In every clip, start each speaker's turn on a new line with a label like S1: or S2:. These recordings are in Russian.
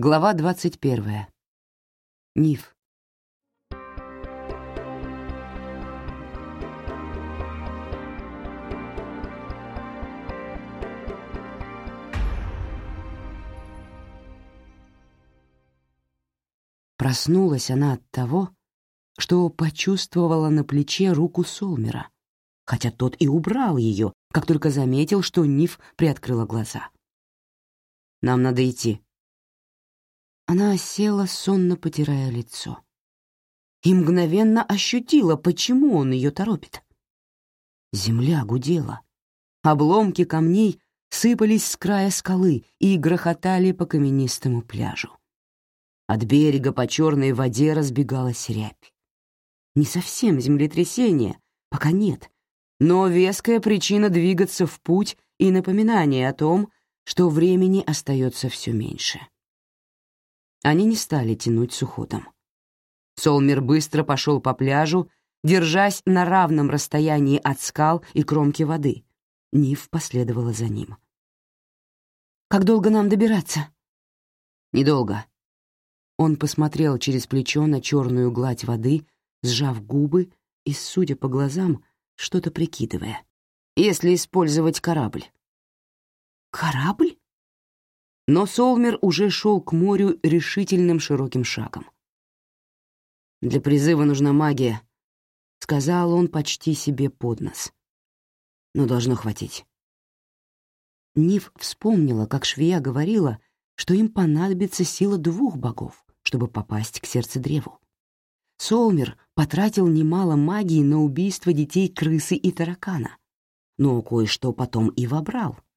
S1: Глава 21. Ниф. Проснулась она от того, что почувствовала на плече руку Солмера, хотя тот и убрал ее, как только заметил, что Ниф приоткрыла глаза. «Нам надо идти», она села, сонно потирая лицо. И мгновенно ощутила, почему он ее торопит. Земля гудела. Обломки камней сыпались с края скалы и грохотали по каменистому пляжу. От берега по черной воде разбегалась рябь. Не совсем землетрясение, пока нет, но веская причина двигаться в путь и напоминание о том, что времени остается все меньше. Они не стали тянуть с уходом. Солмер быстро пошел по пляжу, держась на равном расстоянии от скал и кромки воды. Нив последовала за ним. «Как долго нам добираться?» «Недолго». Он посмотрел через плечо на черную гладь воды, сжав губы и, судя по глазам, что-то прикидывая. «Если использовать корабль». «Корабль?» Но Солмер уже шел к морю решительным широким шагом. «Для призыва нужна магия», — сказал он почти себе под нос. «Но должно хватить». Нив вспомнила, как швея говорила, что им понадобится сила двух богов, чтобы попасть к сердцу древу. Солмер потратил немало магии на убийство детей крысы и таракана, но кое-что потом и вобрал —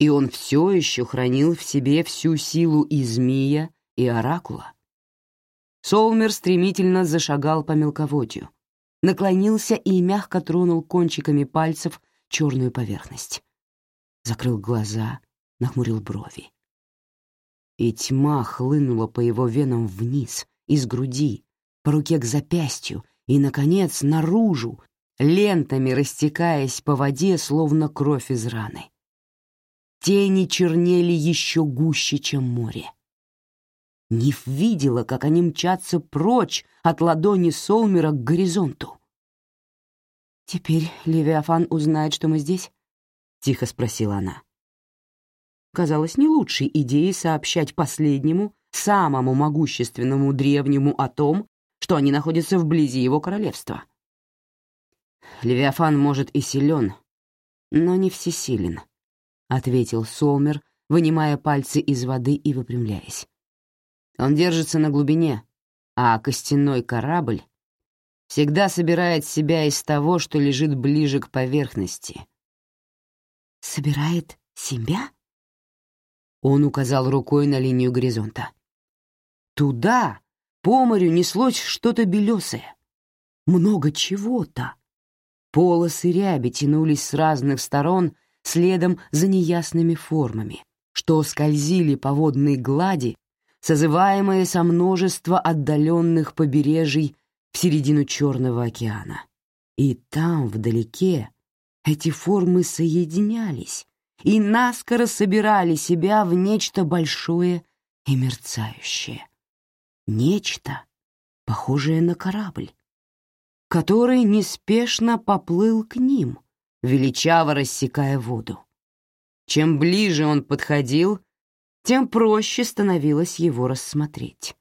S1: и он все еще хранил в себе всю силу и змея, и оракула. Солмер стремительно зашагал по мелководью, наклонился и мягко тронул кончиками пальцев черную поверхность. Закрыл глаза, нахмурил брови. И тьма хлынула по его венам вниз, из груди, по руке к запястью и, наконец, наружу, лентами растекаясь по воде, словно кровь из раны. Тени чернели еще гуще, чем море. Ниф видела, как они мчатся прочь от ладони Солмера к горизонту. «Теперь Левиафан узнает, что мы здесь?» — тихо спросила она. Казалось не лучшей идеей сообщать последнему, самому могущественному древнему о том, что они находятся вблизи его королевства. Левиафан может и силен, но не всесилен ответил Солмер, вынимая пальцы из воды и выпрямляясь. Он держится на глубине, а костяной корабль всегда собирает себя из того, что лежит ближе к поверхности. «Собирает себя?» Он указал рукой на линию горизонта. «Туда, по морю, неслось что-то белесое. Много чего-то. Полосы ряби тянулись с разных сторон — следом за неясными формами, что скользили по водной глади, созываемые со множества отдаленных побережий в середину Черного океана. И там, вдалеке, эти формы соединялись и наскоро собирали себя в нечто большое и мерцающее. Нечто, похожее на корабль, который неспешно поплыл к ним — величаво рассекая воду. Чем ближе он подходил, тем проще становилось его рассмотреть.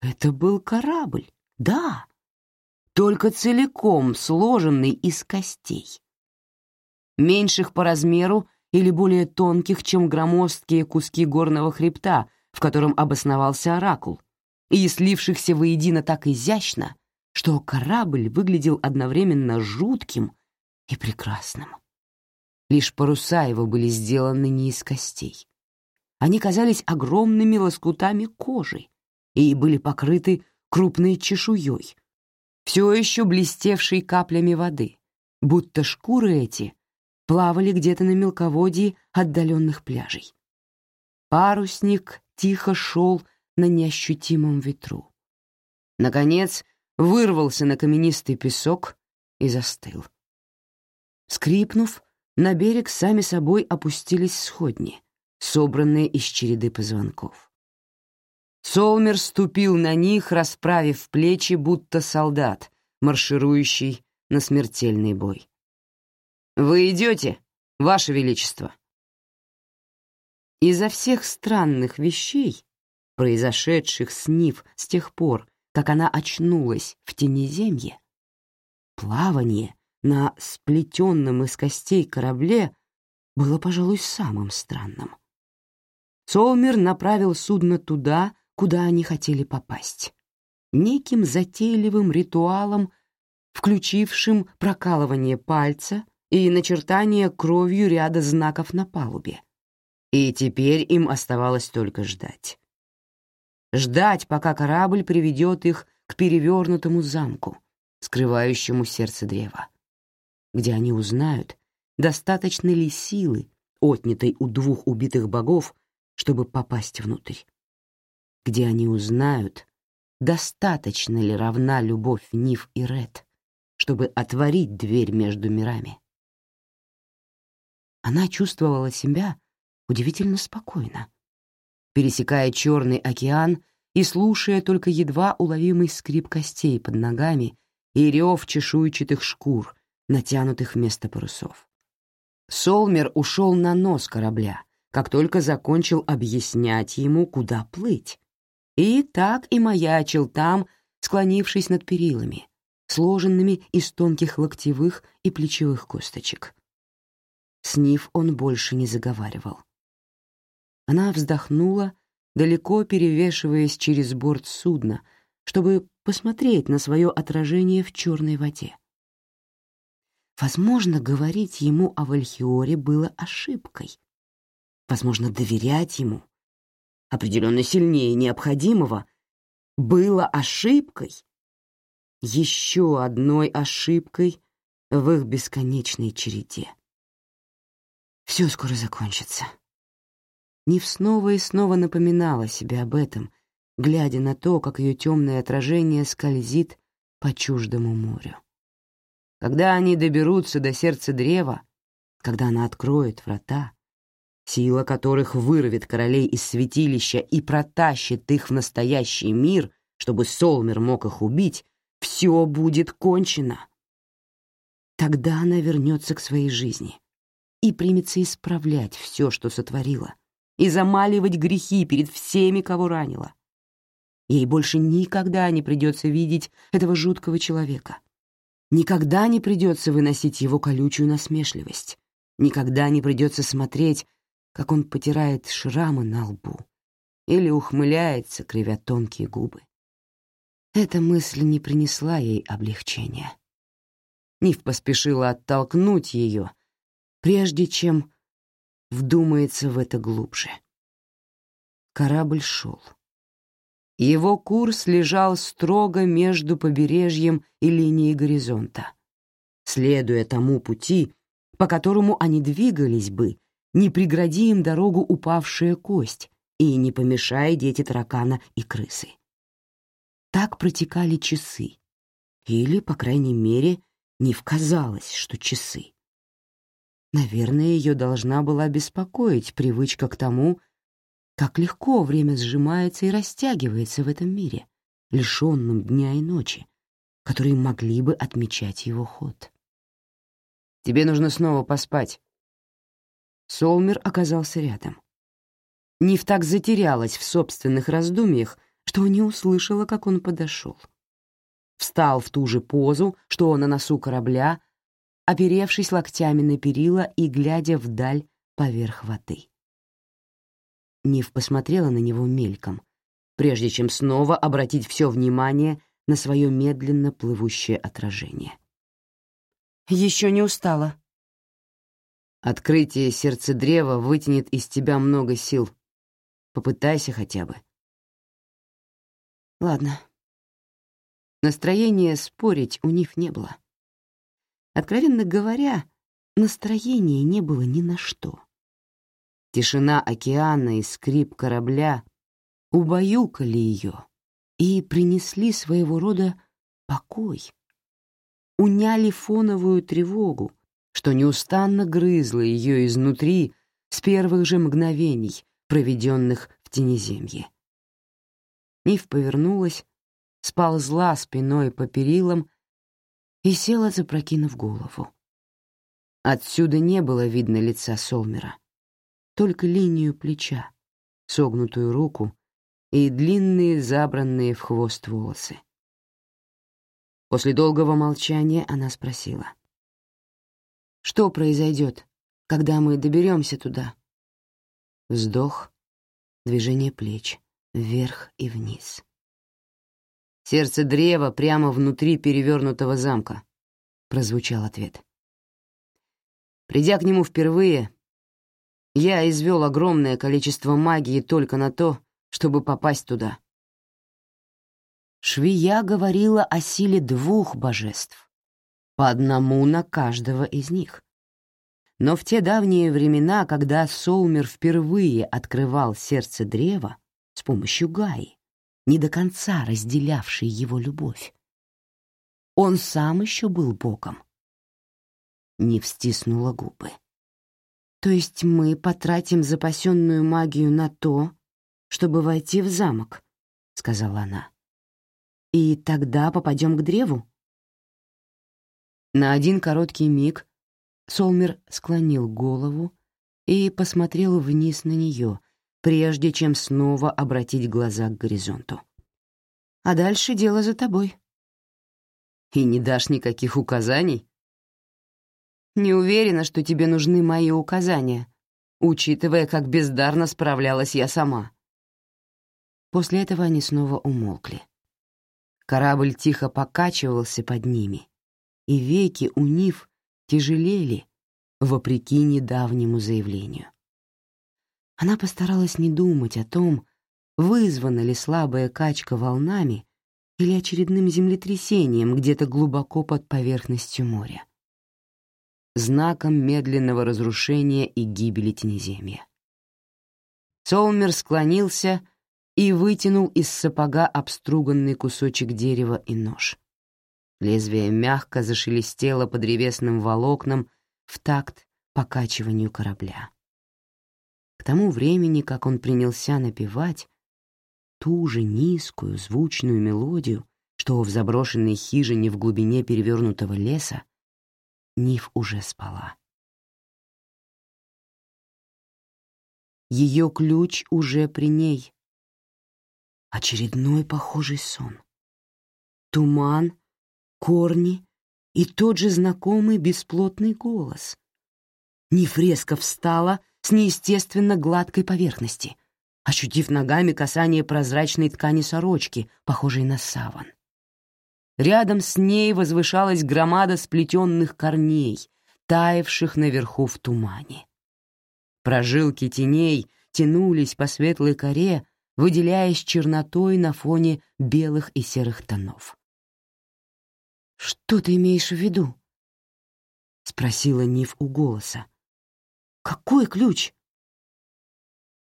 S1: Это был корабль, да, только целиком сложенный из костей. Меньших по размеру или более тонких, чем громоздкие куски горного хребта, в котором обосновался оракул, и слившихся воедино так изящно, что корабль выглядел одновременно жутким и прекрасным. Лишь паруса его были сделаны не из костей. Они казались огромными лоскутами кожи и были покрыты крупной чешуей, все еще блестевшей каплями воды, будто шкуры эти плавали где-то на мелководье отдаленных пляжей. Парусник тихо шел на неощутимом ветру. Наконец вырвался на каменистый песок и застыл. Скрипнув, на берег сами собой опустились сходни, собранные из череды позвонков. Солмер ступил на них, расправив плечи, будто солдат, марширующий на смертельный бой. «Вы идете, Ваше Величество?» Изо всех странных вещей, произошедших с Нив с тех пор, как она очнулась в тенеземье, плавание на сплетенном из костей корабле было, пожалуй, самым странным. Солмер направил судно туда, куда они хотели попасть. Неким затейливым ритуалом, включившим прокалывание пальца и начертание кровью ряда знаков на палубе. И теперь им оставалось только ждать. Ждать, пока корабль приведет их к перевернутому замку, скрывающему сердце древа, где они узнают, достаточно ли силы, отнятой у двух убитых богов, чтобы попасть внутрь где они узнают, достаточно ли равна любовь Ниф и Ред, чтобы отворить дверь между мирами. Она чувствовала себя удивительно спокойно, пересекая Черный океан и слушая только едва уловимый скрип костей под ногами и рев чешуйчатых шкур, натянутых вместо парусов. Солмер ушел на нос корабля, как только закончил объяснять ему, куда плыть, и так и маячил там, склонившись над перилами, сложенными из тонких локтевых и плечевых косточек. С Нив он больше не заговаривал. Она вздохнула, далеко перевешиваясь через борт судна, чтобы посмотреть на свое отражение в черной воде. Возможно, говорить ему о Вальхиоре было ошибкой. Возможно, доверять ему определенно сильнее необходимого, было ошибкой, еще одной ошибкой в их бесконечной череде. Все скоро закончится. Нив снова и снова напоминала себе об этом, глядя на то, как ее темное отражение скользит по чуждому морю. Когда они доберутся до сердца древа, когда она откроет врата, сила которых вырвет королей из святилища и протащит их в настоящий мир, чтобы Солмер мог их убить, все будет кончено. Тогда она вернется к своей жизни и примется исправлять все, что сотворила, и замаливать грехи перед всеми, кого ранила. Ей больше никогда не придется видеть этого жуткого человека. Никогда не придется выносить его колючую насмешливость. Никогда не придется смотреть, как он потирает шрамы на лбу или ухмыляется, кривя тонкие губы. Эта мысль не принесла ей облегчения. Нив поспешила оттолкнуть ее, прежде чем вдумается в это глубже. Корабль шел. Его курс лежал строго между побережьем и линией горизонта, следуя тому пути, по которому они двигались бы, не прегради им дорогу упавшая кость и не помешай дети таракана и крысы. Так протекали часы. Или, по крайней мере, не вказалось, что часы. Наверное, ее должна была беспокоить привычка к тому, как легко время сжимается и растягивается в этом мире, лишенном дня и ночи, которые могли бы отмечать его ход. «Тебе нужно снова поспать», Солмер оказался рядом. Нив так затерялась в собственных раздумьях, что не услышала, как он подошел. Встал в ту же позу, что на носу корабля, оперевшись локтями на перила и глядя вдаль поверх воды. Нив посмотрела на него мельком, прежде чем снова обратить все внимание на свое медленно плывущее отражение. «Еще не устала», Открытие сердца древа вытянет из тебя много сил. Попытайся хотя бы. Ладно. Настроения спорить у них не было. Откровенно говоря, настроения не было ни на что. Тишина океана и скрип корабля убаюкали ее и принесли своего рода покой. Уняли фоновую тревогу, что неустанно грызло ее изнутри с первых же мгновений, проведенных в тенеземье. Нив повернулась, сползла спиной по перилам и села, запрокинув голову. Отсюда не было видно лица Солмера, только линию плеча, согнутую руку и длинные забранные в хвост волосы. После долгого молчания она спросила. «Что произойдет, когда мы доберемся туда?» Вздох, движение плеч, вверх и вниз. «Сердце древа прямо внутри перевернутого замка», — прозвучал ответ. Придя к нему впервые, я извел огромное количество магии только на то, чтобы попасть туда. Швия говорила о силе двух божеств, по одному на каждого из них. Но в те давние времена, когда Солмер впервые открывал сердце древа с помощью Гаи, не до конца разделявшей его любовь, он сам еще был богом. Не встиснула губы. То есть мы потратим запасенную магию на то, чтобы войти в замок, — сказала она. И тогда попадем к древу? На один короткий миг Солмер склонил голову и посмотрел вниз на нее, прежде чем снова обратить глаза к горизонту. «А дальше дело за тобой». «И не дашь никаких указаний?» «Не уверена, что тебе нужны мои указания, учитывая, как бездарно справлялась я сама». После этого они снова умолкли. Корабль тихо покачивался под ними, и веки у Нив тяжелели, вопреки недавнему заявлению. Она постаралась не думать о том, вызвана ли слабая качка волнами или очередным землетрясением где-то глубоко под поверхностью моря. Знаком медленного разрушения и гибели Тенеземья. Солмер склонился и вытянул из сапога обструганный кусочек дерева и нож. Лезвие мягко зашелестело по древесным волокнам в такт покачиванию корабля. К тому времени, как он принялся напевать, ту же низкую звучную мелодию, что в заброшенной хижине в глубине перевернутого леса, Ниф уже спала. Ее ключ уже при ней, Очередной похожий сон. Туман, корни и тот же знакомый бесплотный голос. Нефреска встала с неестественно гладкой поверхности, ощутив ногами касание прозрачной ткани сорочки, похожей на саван. Рядом с ней возвышалась громада сплетенных корней, таявших наверху в тумане. Прожилки теней тянулись по светлой коре, выделяясь чернотой на фоне белых и серых тонов. «Что ты имеешь в виду?» — спросила Нив у голоса. «Какой ключ?»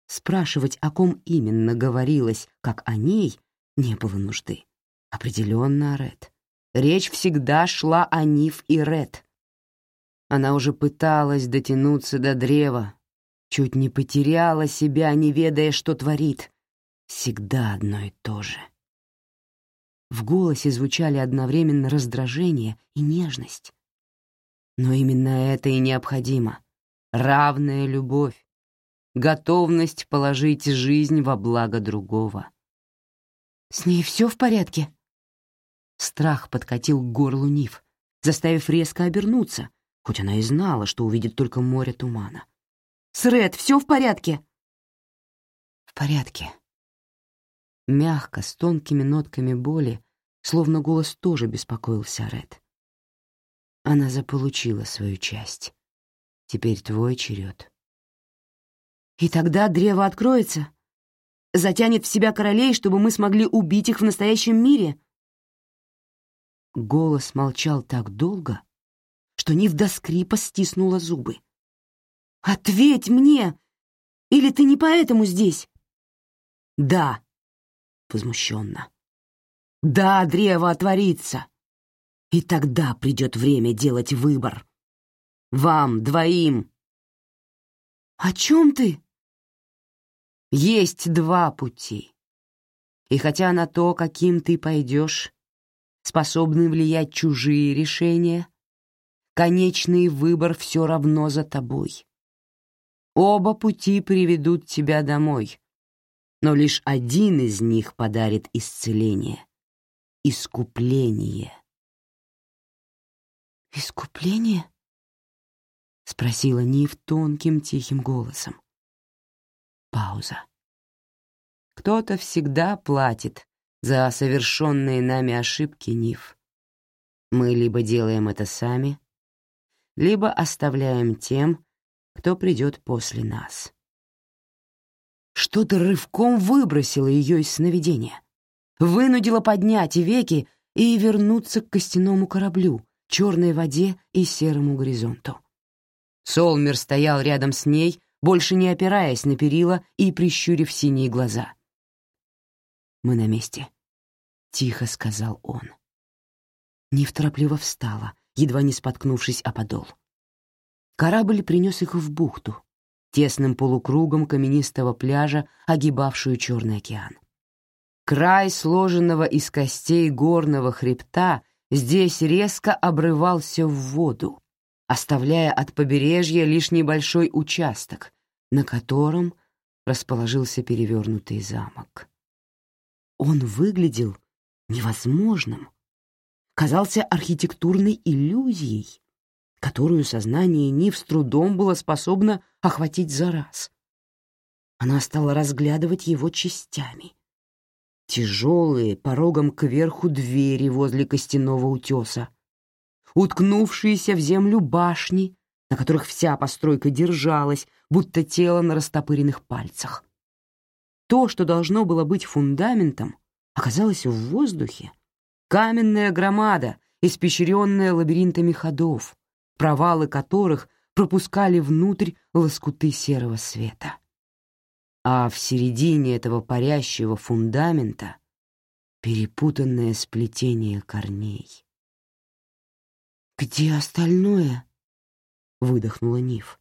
S1: Спрашивать, о ком именно говорилось, как о ней, не было нужды. Определенно Ред. Речь всегда шла о Нив и Ред. Она уже пыталась дотянуться до древа, чуть не потеряла себя, не ведая, что творит всегда одно и то же. В голосе звучали одновременно раздражение и нежность. Но именно это и необходимо. Равная любовь, готовность положить жизнь во благо другого. «С ней все в порядке?» Страх подкатил к горлу Нив, заставив резко обернуться, хоть она и знала, что увидит только море тумана. «С Ред все в порядке?» «В порядке», мягко, с тонкими нотками боли, словно голос тоже беспокоился Ред. Она заполучила свою часть. Теперь твой черед. И тогда древо откроется? Затянет в себя королей, чтобы мы смогли убить их в настоящем мире? Голос молчал так долго, что Нив до скрипа стиснула зубы. «Ответь мне! Или ты не поэтому здесь?» «Да», возмущенно. «Да, древо отворится, и тогда придет время делать выбор. Вам двоим». «О чем ты?» «Есть два пути. И хотя на то, каким ты пойдешь, способны влиять чужие решения, конечный выбор все равно за тобой. Оба пути приведут тебя домой, но лишь один из них подарит исцеление, искупление.
S2: «Искупление?» — спросила Нив тонким тихим голосом.
S1: Пауза. «Кто-то всегда платит за совершенные нами ошибки, Нив. Мы либо делаем это сами, либо оставляем тем, кто придет после нас. Что-то рывком выбросило ее из сновидения, вынудило поднять веки и вернуться к костяному кораблю, черной воде и серому горизонту. Солмер стоял рядом с ней, больше не опираясь на перила и прищурив синие глаза. «Мы на месте», — тихо сказал он. Нив торопливо встала, едва не споткнувшись о подол. Корабль принес их в бухту, тесным полукругом каменистого пляжа, огибавшую Черный океан. Край сложенного из костей горного хребта здесь резко обрывался в воду, оставляя от побережья лишь небольшой участок, на котором расположился перевернутый замок. Он выглядел невозможным, казался архитектурной иллюзией, которую сознание Нив с трудом было способно охватить за раз. Она стала разглядывать его частями. Тяжелые, порогом кверху двери возле костяного утеса, уткнувшиеся в землю башни, на которых вся постройка держалась, будто тело на растопыренных пальцах. То, что должно было быть фундаментом, оказалось в воздухе. Каменная громада, испещренная лабиринтами ходов, провалы которых пропускали внутрь лоскуты серого света. А в середине этого парящего фундамента перепутанное сплетение корней.
S2: «Где остальное?» — выдохнула Ниф.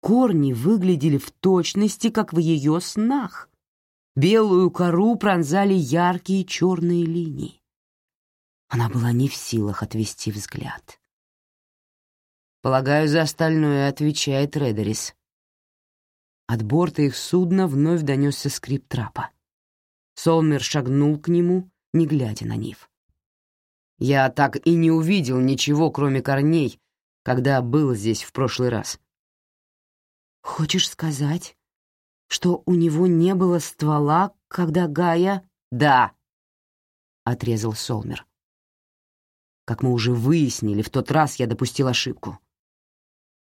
S1: Корни выглядели в точности, как в ее снах. Белую кору пронзали яркие черные линии. Она была не в силах отвести взгляд. Полагаю, за остальное отвечает Редерис. От борта их судна вновь донесся скрип трапа. Солмер шагнул к нему, не глядя на Нив. «Я так и не увидел ничего, кроме корней, когда был здесь в прошлый раз».
S2: «Хочешь сказать, что у него не было ствола, когда Гая...»
S1: «Да», — отрезал Солмер. Как мы уже выяснили, в тот раз я допустил ошибку.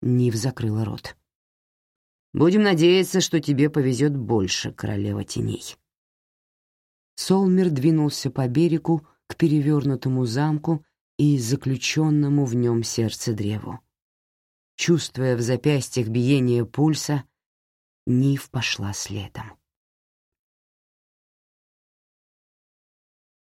S1: Нив закрыла рот. «Будем надеяться, что тебе повезет больше, королева теней». Солмер двинулся по берегу к перевернутому замку и заключенному в нем сердце древу. Чувствуя в запястьях биение пульса, Нив пошла следом.